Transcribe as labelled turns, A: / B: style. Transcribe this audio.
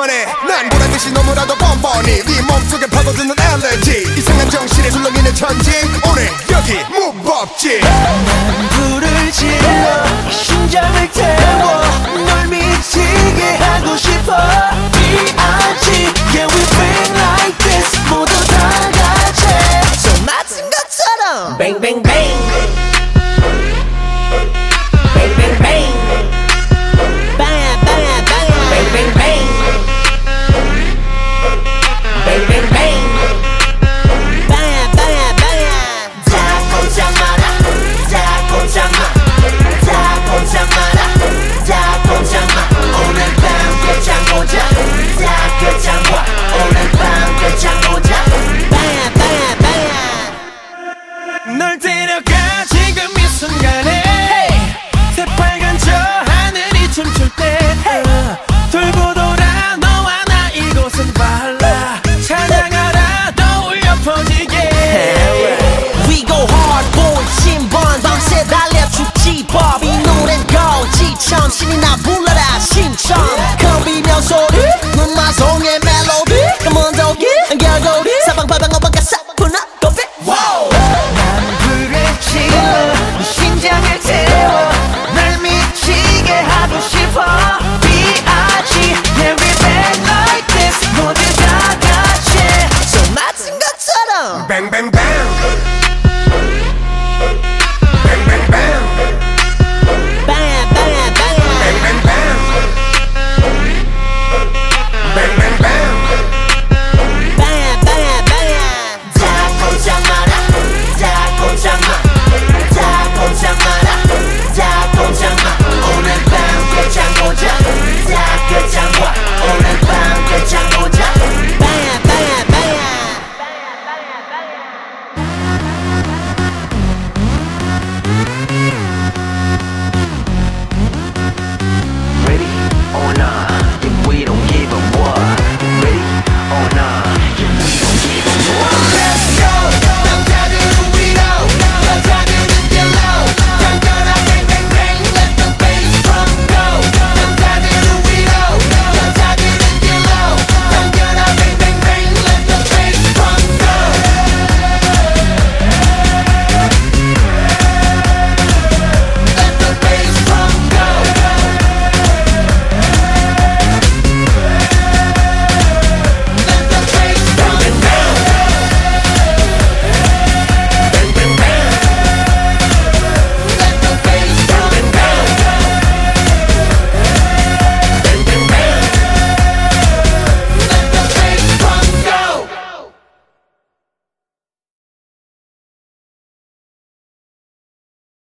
A: 때문에 난 보란듯이 너무나도 뻔뻔히 네 몸속에 파고드는 알레지 이상한 정신에 술렁이는 천지. 오늘 여기 무법지.
B: 난 불을 질러 심장을 태워 널 미치게 하고 싶어. D.I.G. Yeah we been like this. 모두 다 같이.
C: 손맞은 것처럼. 뱅뱅뱅 shine, she need not boo